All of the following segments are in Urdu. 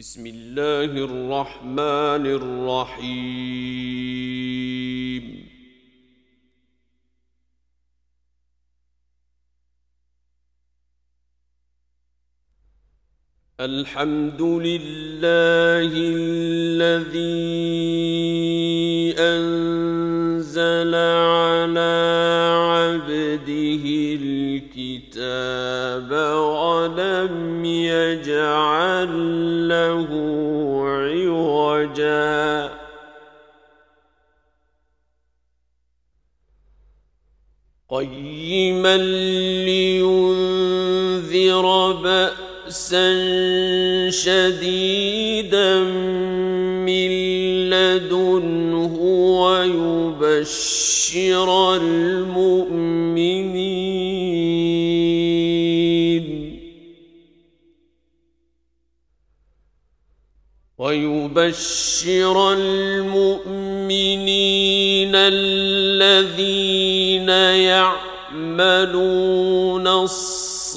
بسم الله الرحمن الرحيم الحمد لله الذي الكتاب ولم يجعل له عوجا. قيما لينذر بأسا شديدا من لدنه ويبشر المؤمنين ويبشر المؤمنين الذين يعملون الصالحات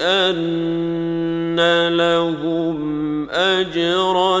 أن لهم أجرا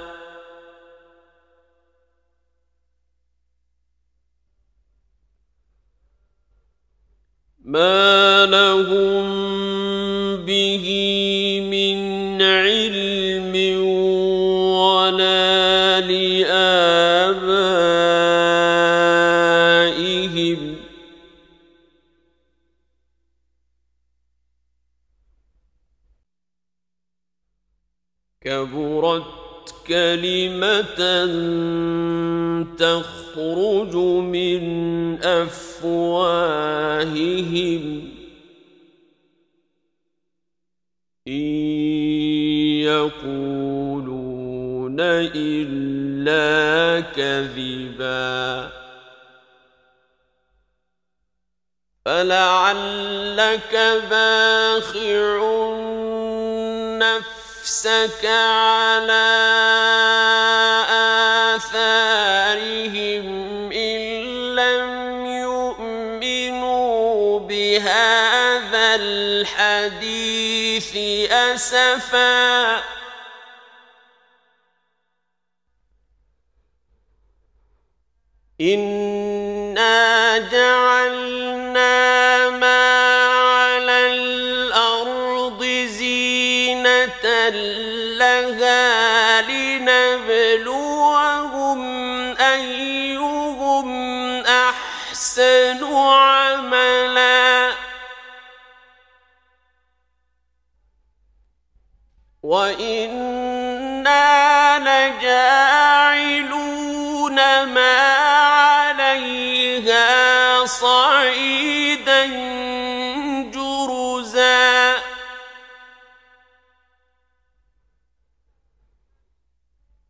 ما لهم به من علم ولا لآبائهم كبرت كلمة تخرج من أفواههم. إن يقولون إلا كذبا. فلعلك باخع نفسك على آثارهم إن لم يؤمنوا بهذا الحديث أسفا. إنا جعلنا لها لنبلوهم أيهم أحسن عملا وإنا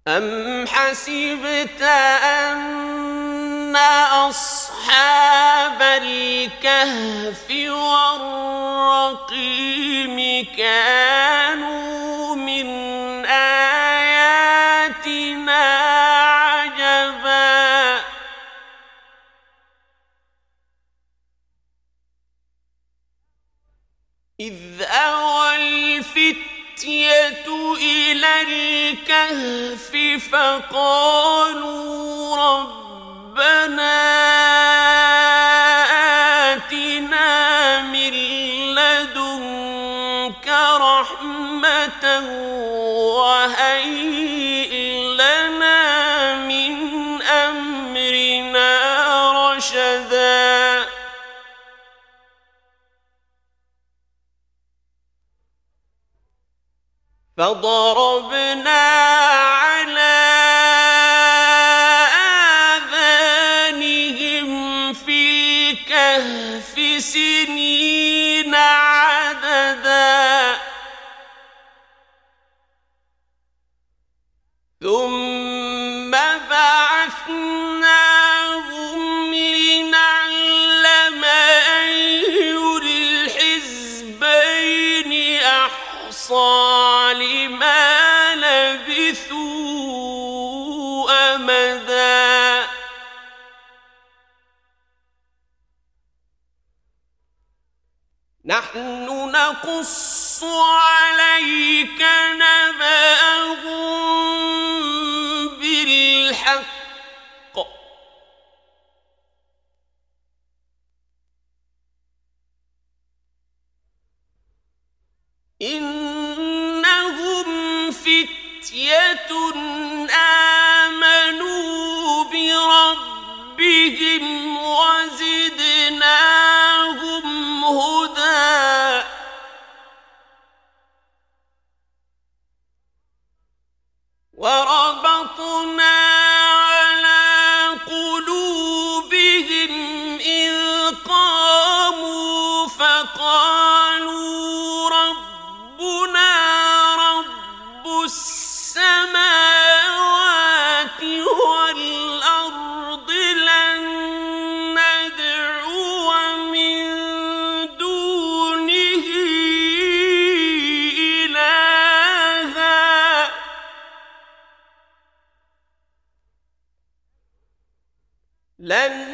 أم حسبت أن أصحاب الكهف والرقيم كانوا من آياتنا عجبا إذ أوى الفتنة الفتية إلى الكهف فقالوا ربنا آتنا من لدنك رحمة وهيئة فضربنا على آذانهم في الكهف سنين نحن نقص عليك نبأهم لن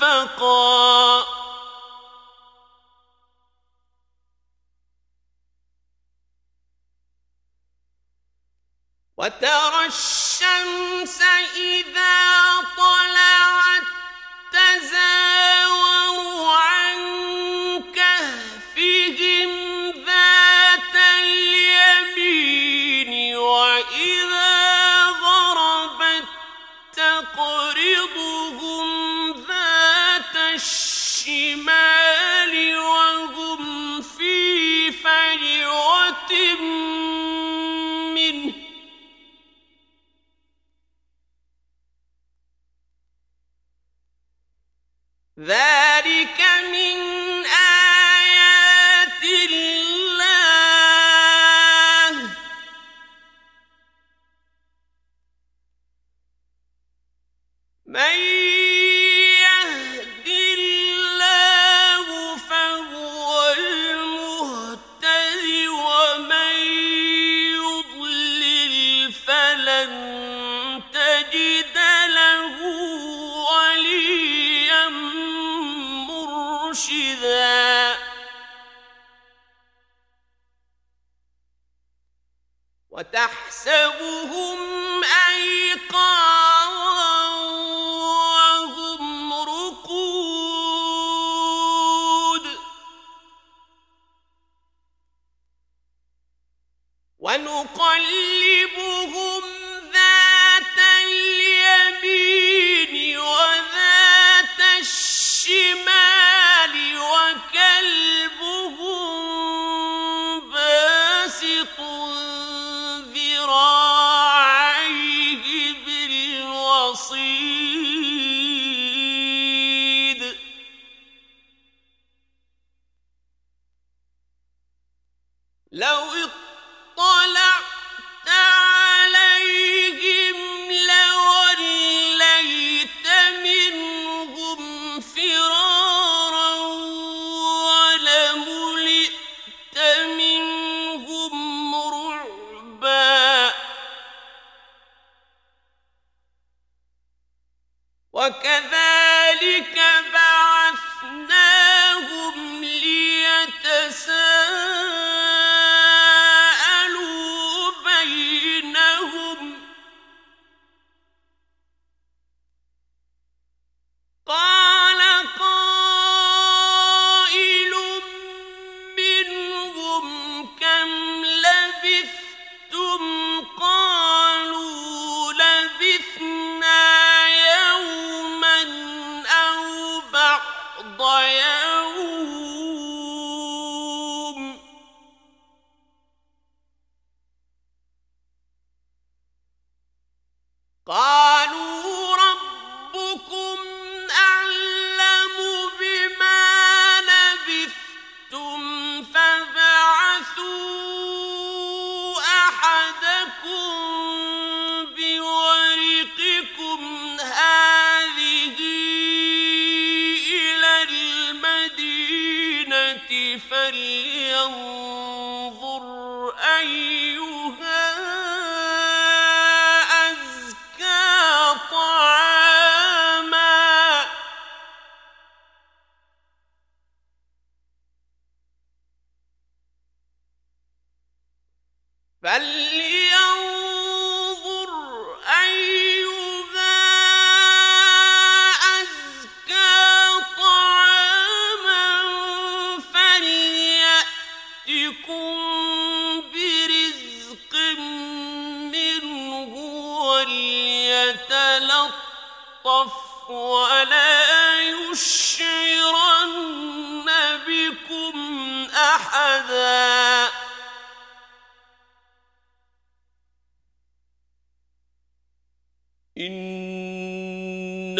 نفقا وترى الشمس إذا يحسبهم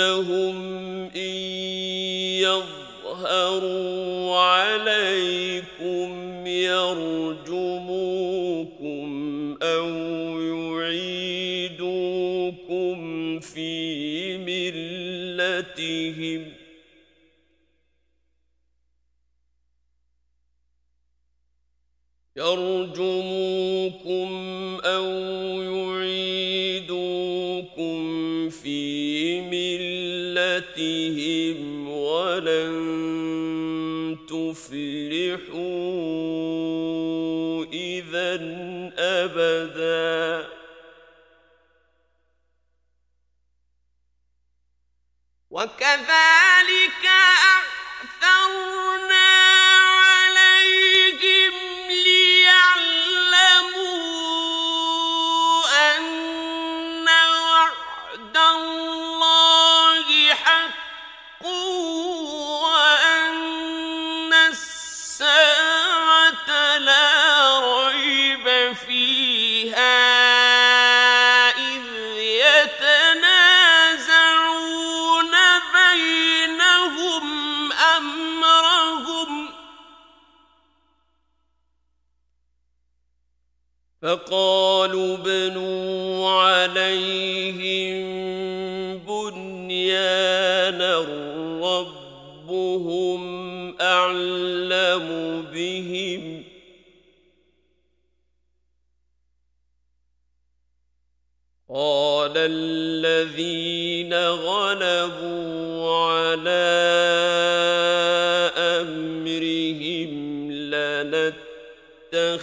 إنهم إن يظهروا عليكم يرجموكم أو يعيدوكم في ملتهم يرجموكم آيَاتِهِمْ وَلَن تُفْلِحُوا إِذًا أَبَدًا وَكَذَلِكَ أَعْثَرْنَا فقالوا بنوا عليهم بنيانا ربهم أعلم بهم. قال الذين غلبوا على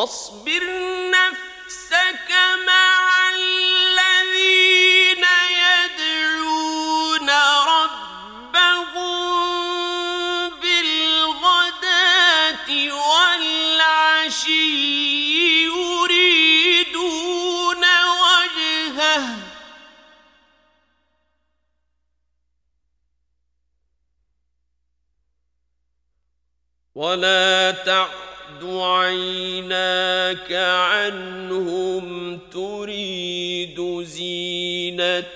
واصبر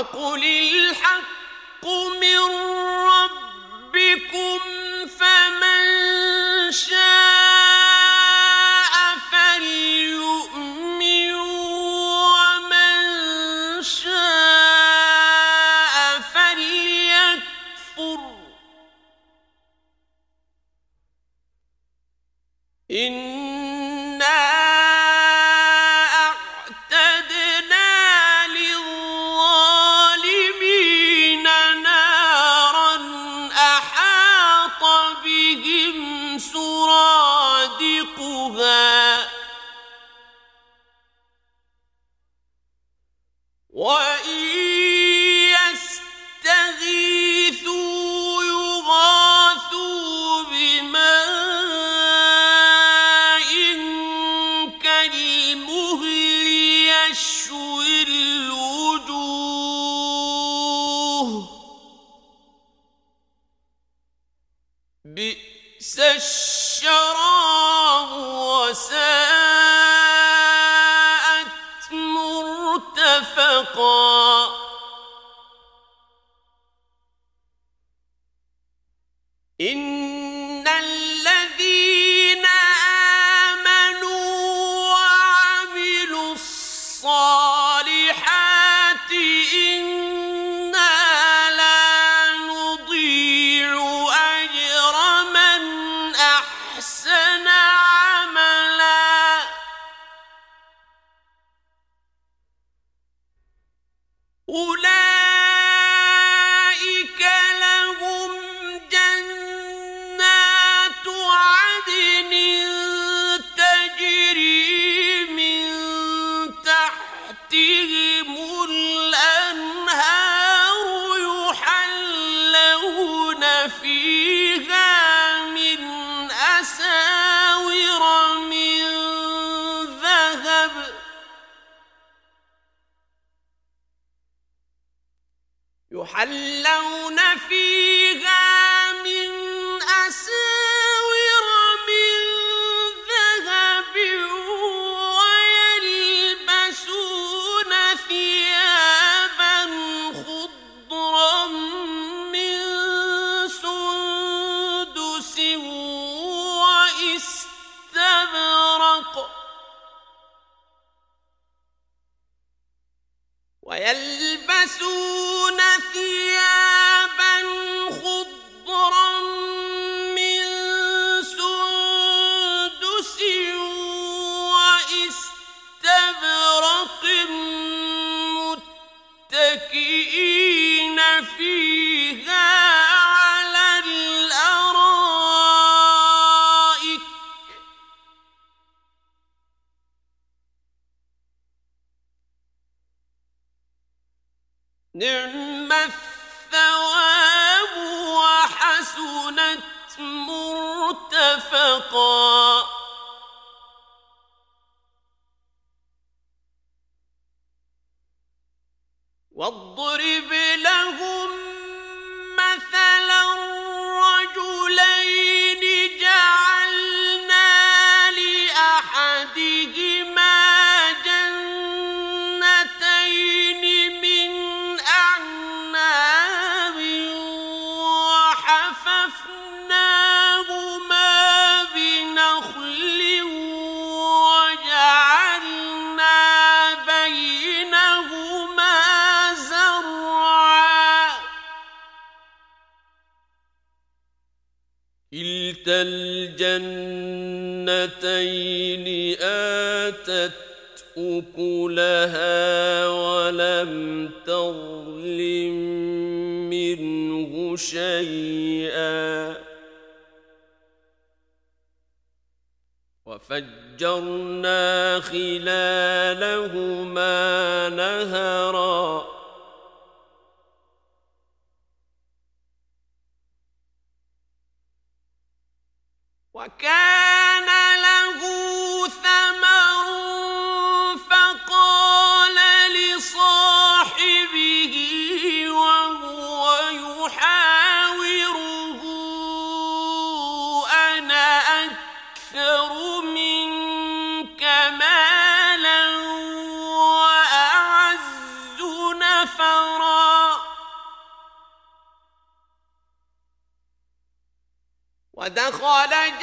وقل الحق من نعم الثواب وحسنت واضرب لهم مثلا جنتين آتت أكلها ولم تظلم منه شيئا. وفجرنا خلالهما نهرا. وكان له خلق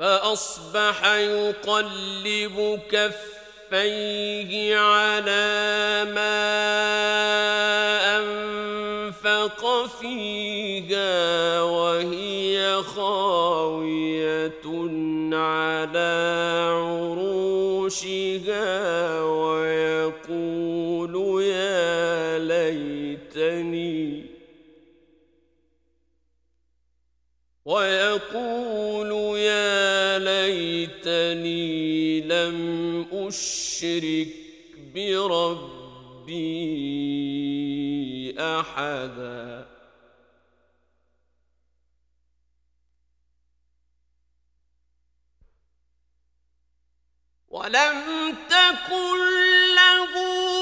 فأصبح يقلب كفيه على ما أنفق فيها وهي خاوية على عروشها ويقول يا ليتني ويقول لیتنی لم اشرک بربی احدا ولم تکن له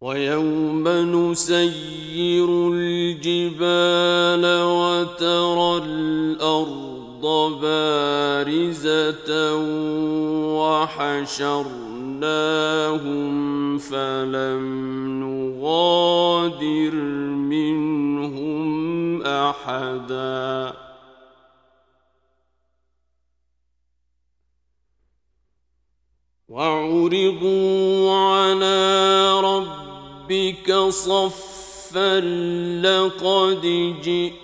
وَيَوْمَ نُسَيِّرُ الْجِبَالَ وَتَرَى الْأَرْضَ بَارِزَةً وَحَشَرْنَا أخذناهم فَلَمْ نُغَادِرْ مِنْهُمْ أَحَدًا وعرضوا على رَبِّكَ صَفًّا لَقَدْ جئت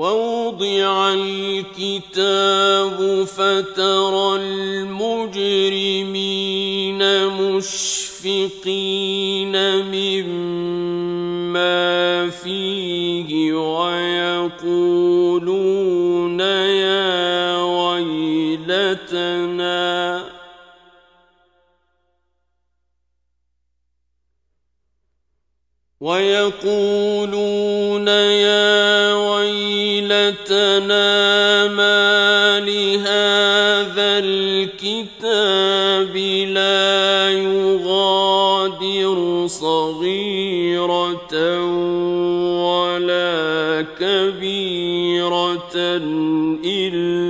ووضع الكتاب فترى المجرمين مشفقين مما فيه ويقولون يا ويلتنا ويقولون يا لنا ما لهذا الكتاب لا يغادر صغيرة ولا كبيرة إلا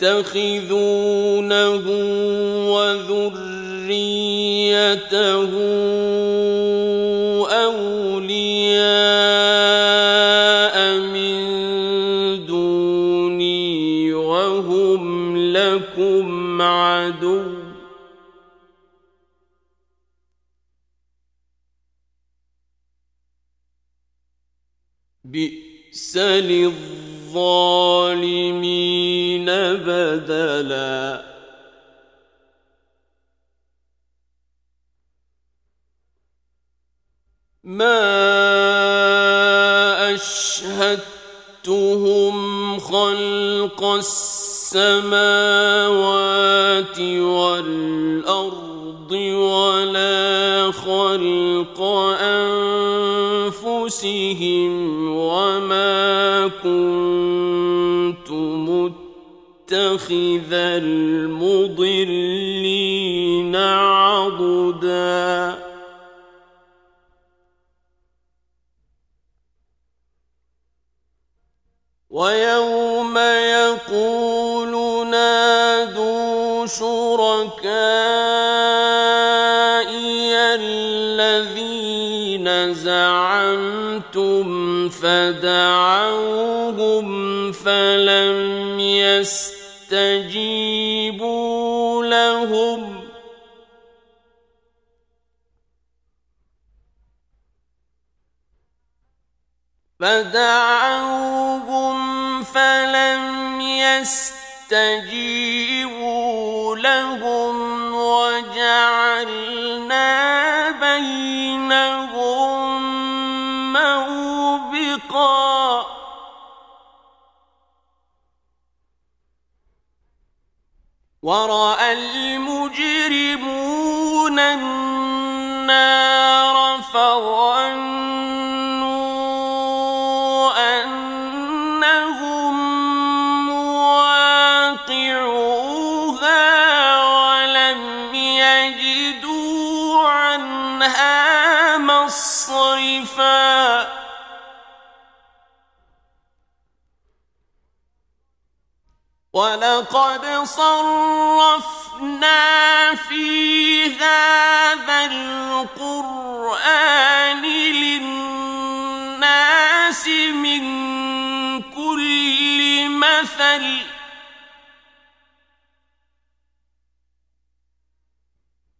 أفتتخذونه وذريته أولياء من دوني وهم لكم عدو بئس للظالمين بدلا. ما أشهدتهم خلق السماوات والأرض ولا خلق أنفسهم وما كنت متخذ المضلين عضداً ويوم يقول نادوا شركائي الذين زعمتم فدعوهم فلم يستجيبوا لهم. فدعوهم فلم يستجيبوا لهم. وجعلنا بينهم ورأى المجرمون النار فظنوا ولقد صرفنا في هذا القرآن للناس من كل مثل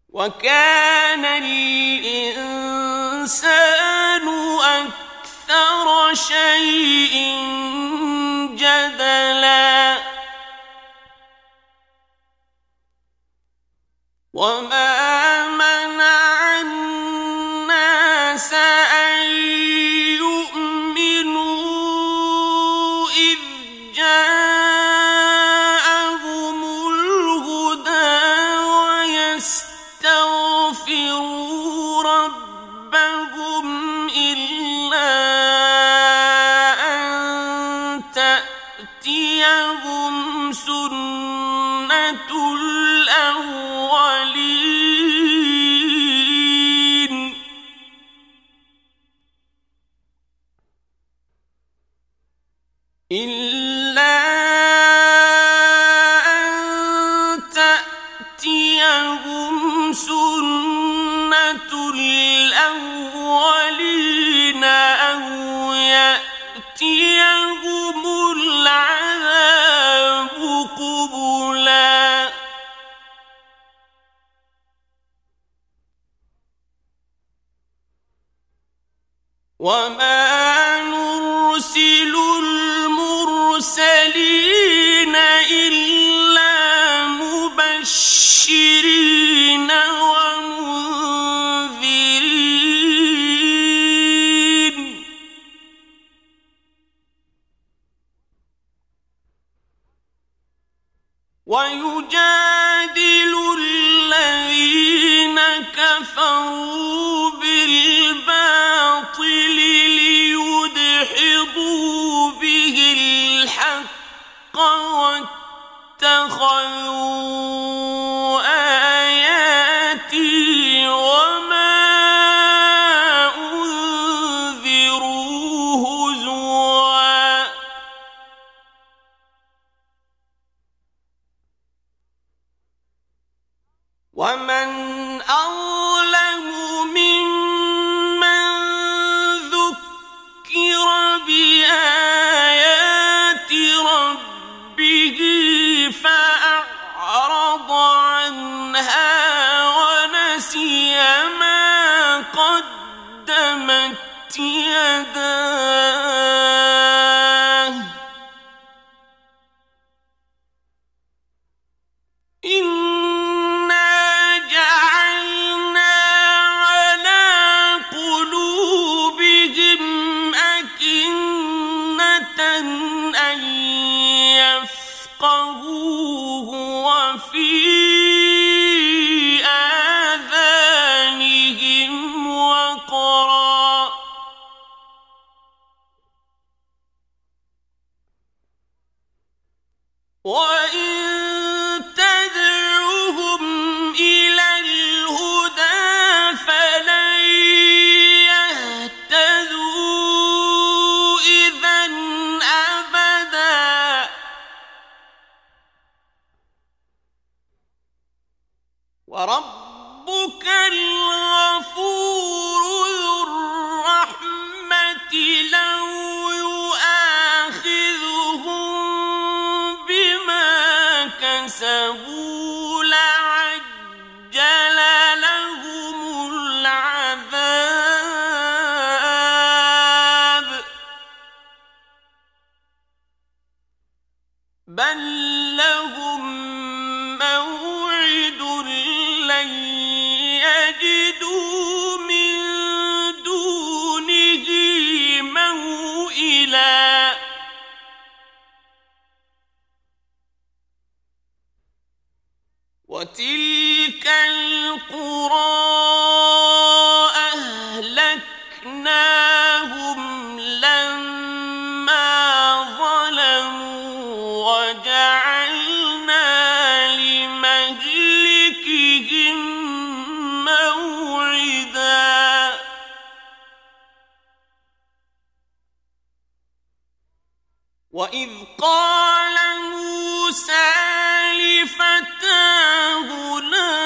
وكان الإنسان أكثر شيء جدلا وما اتخذوا أهلكناهم لما ظلموا وجعلنا لمهلكهم موعدا وإذ قال موسى لفتاه لا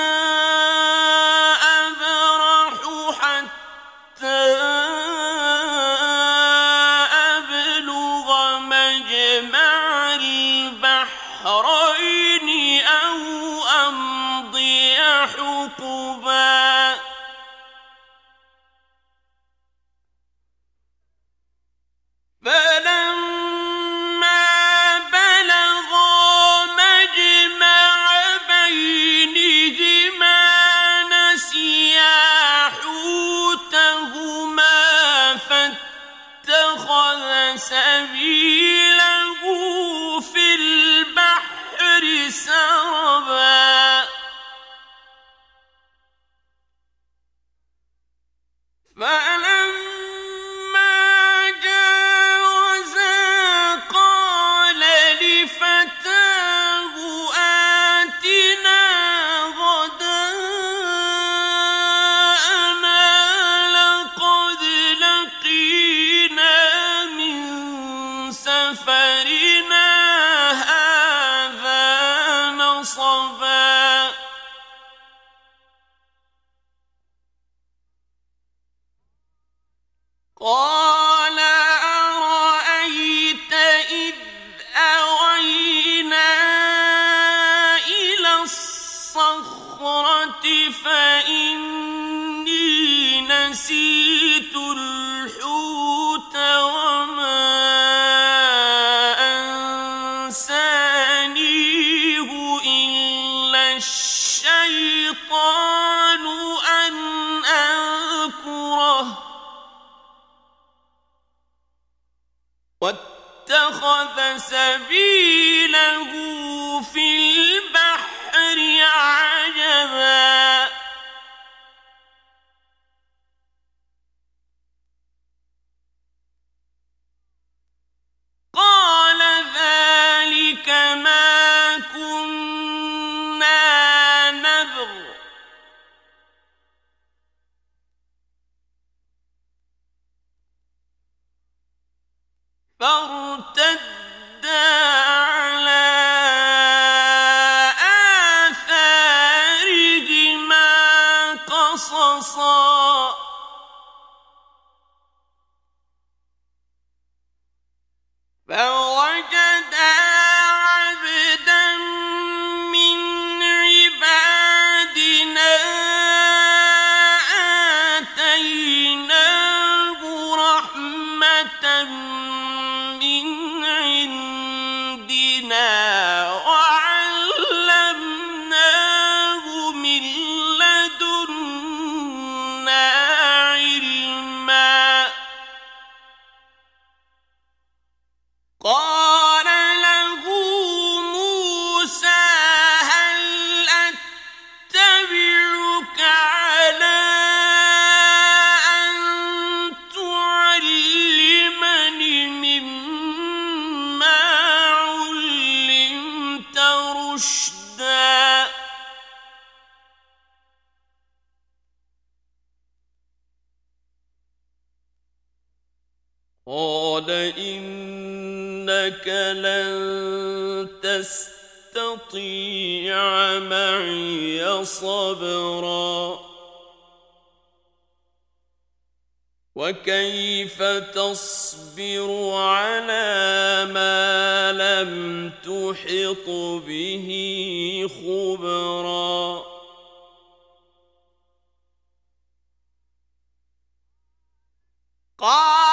به خبرا قال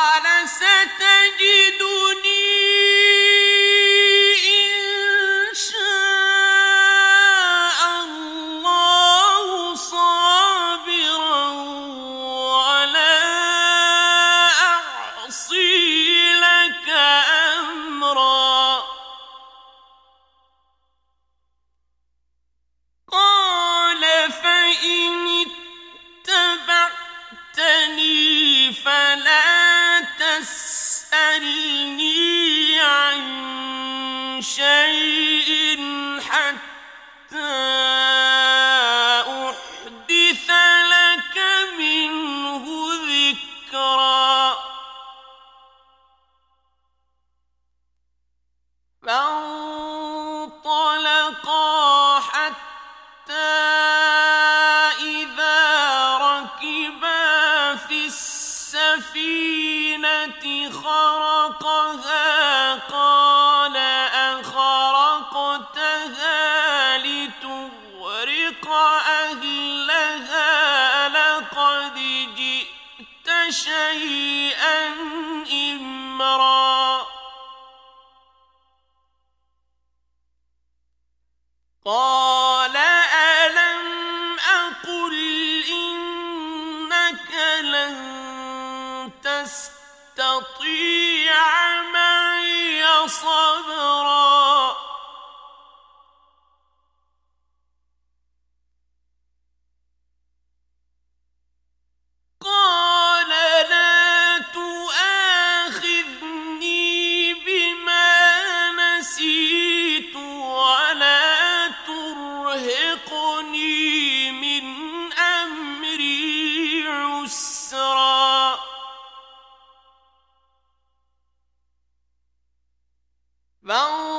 فانطلقا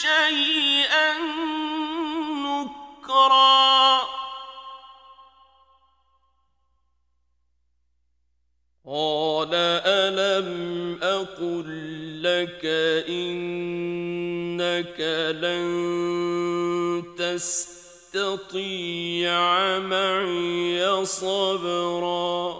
شيئا نكرا. قال ألم أقل لك إنك لن تستطيع معي صبرا.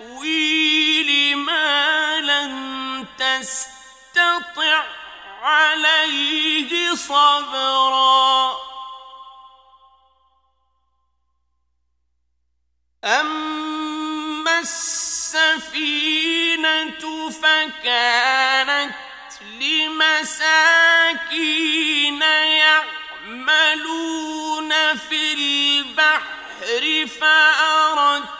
بتأويل ما لم تستطع عليه صبرا. أما السفينة فكانت لمساكين يعملون في البحر فأردت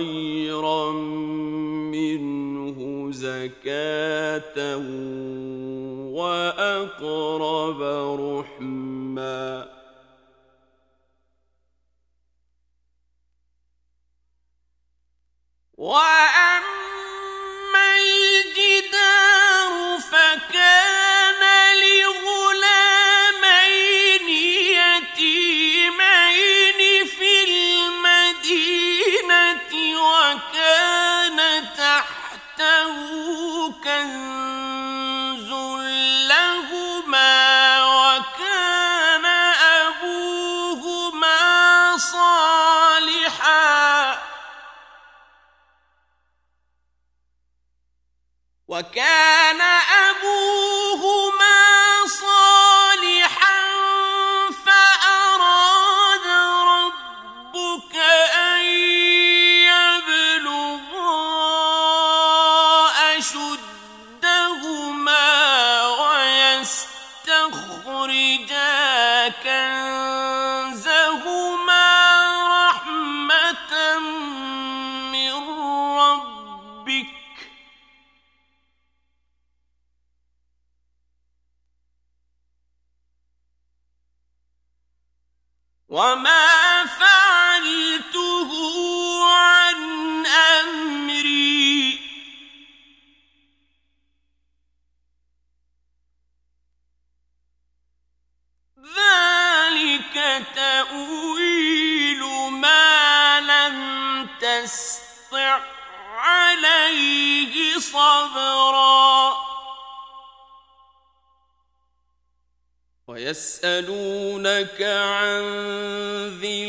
خيرا منه زكاة وأقرب رحما وأما وكان أبوهما يسألونك عن ذي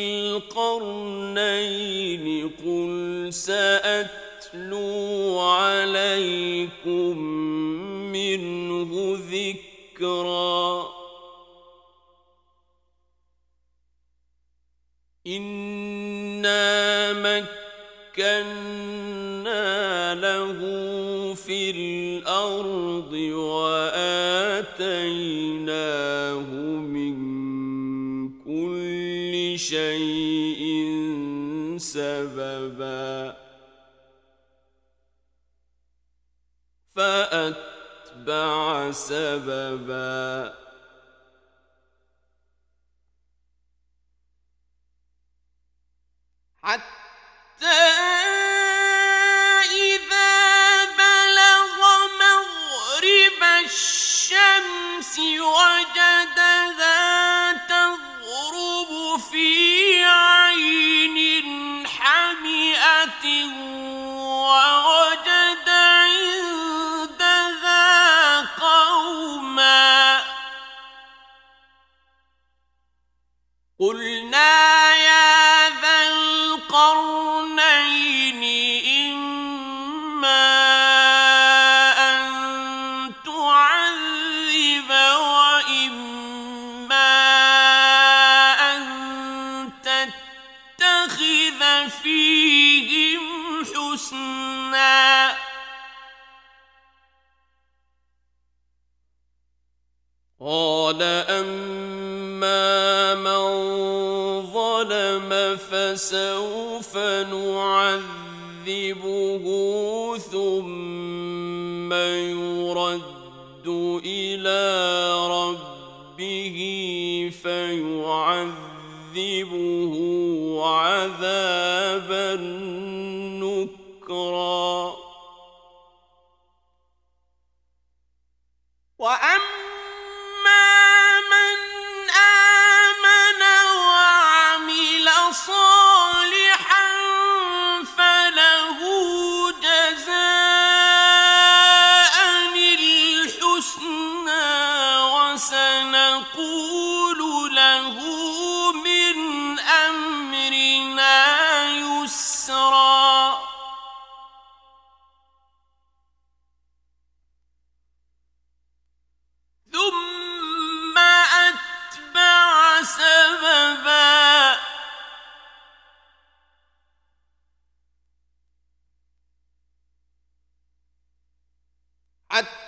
القرنين قل سأتلو عليكم الأرض وآتيناه من كل شيء سببا فأتبع سببا تغرب في عين حمئة فسوف نعذبه ثم يرد إلى ربه فيعذبه عذابا حتى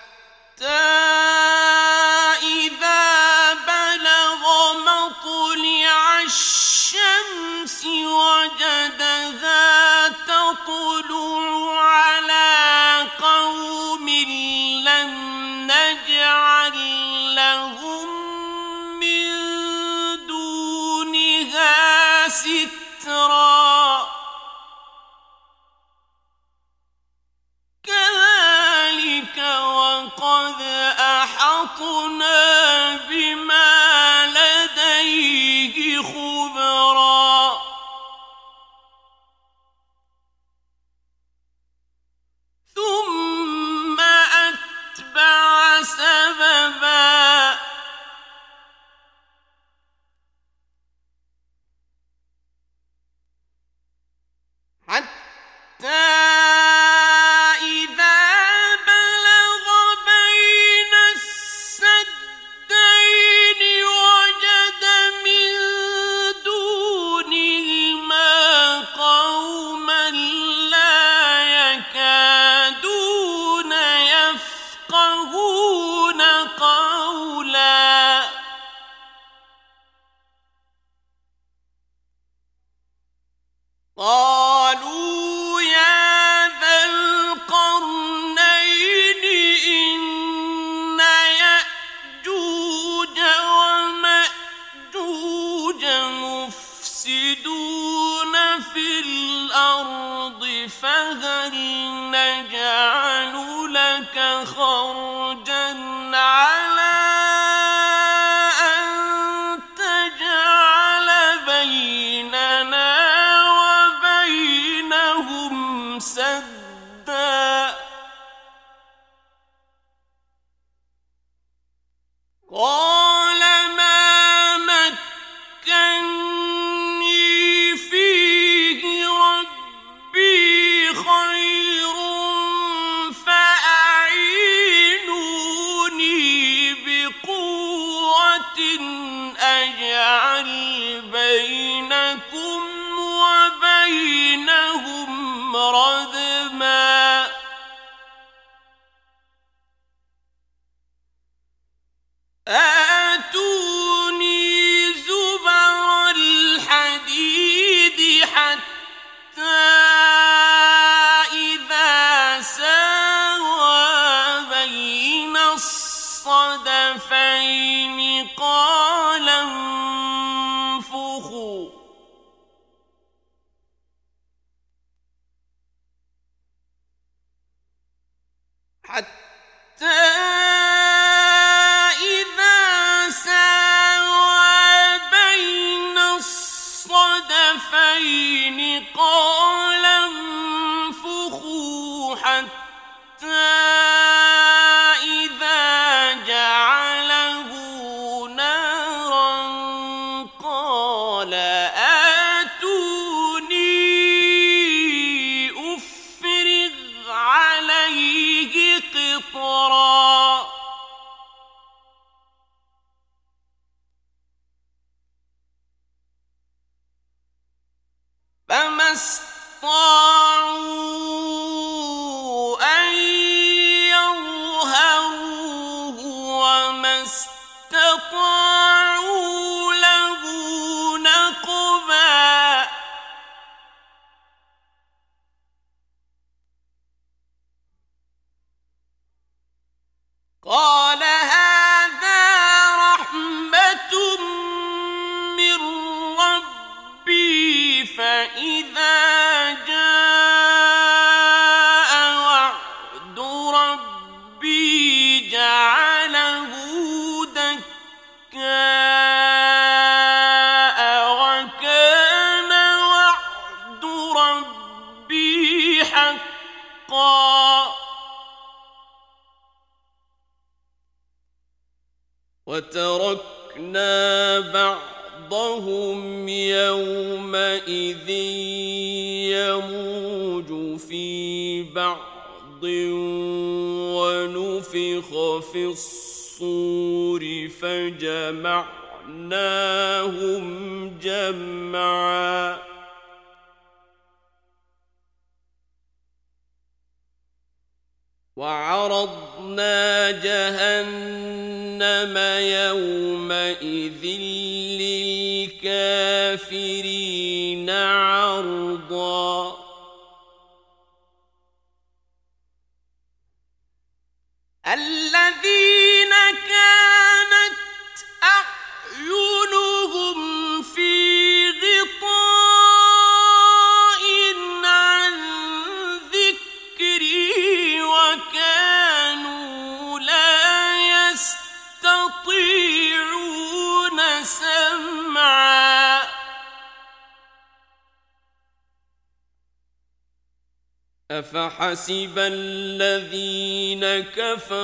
حَسِبَ الَّذِينَ كَفَرُوا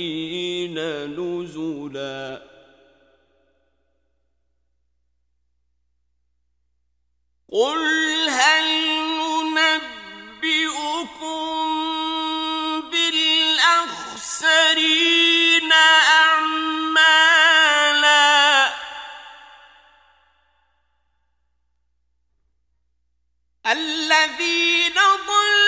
الظالمين نزلا. قل هل ننبئكم بالأخسرين أعمالا؟ الذين ضل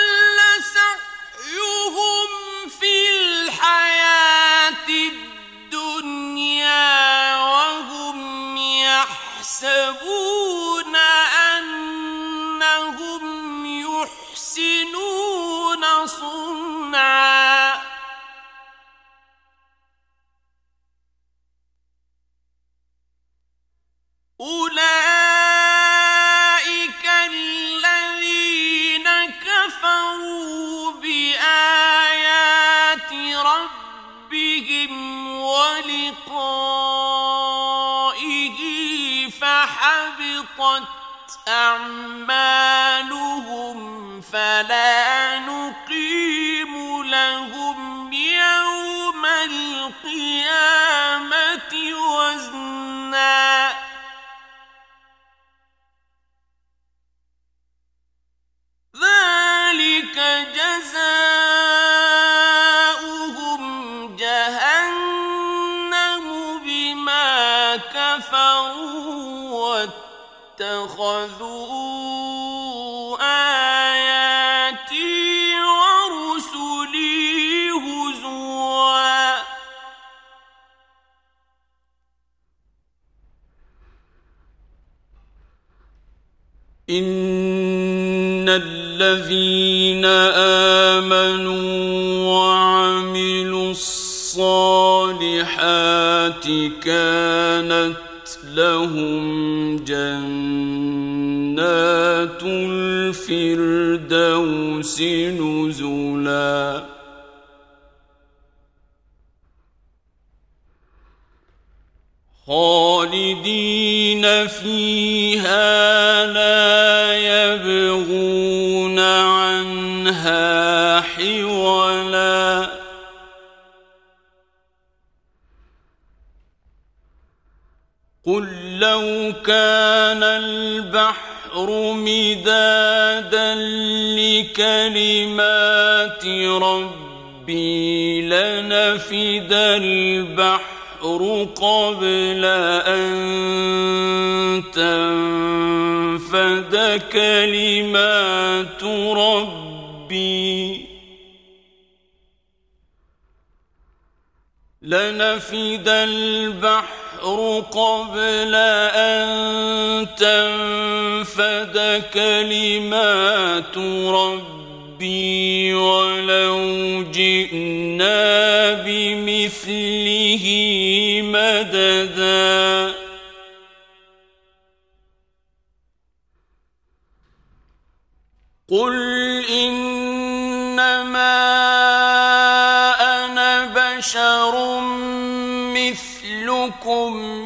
أعمالهم فلا نقيم لهم يوم القيامة وزنا. ذلك جزاؤهم واتخذوا الذين آمنوا وعملوا الصالحات كانت لهم جنات جنات الفردوس نزلا. خالدين فيها لا يبغون عنها حولا. قل لو كان البحر مدادا لكلمات ربي لنفد البحر قبل أن تنفد كلمات ربي لنفد البحر قبل أن تنفد كلمات ربي ولو جئنا بمثله مددا. قل إنما مثلكم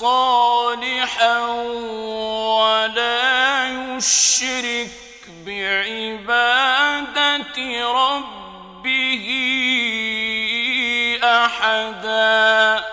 صالحا ولا يشرك بعبادة ربه أحدا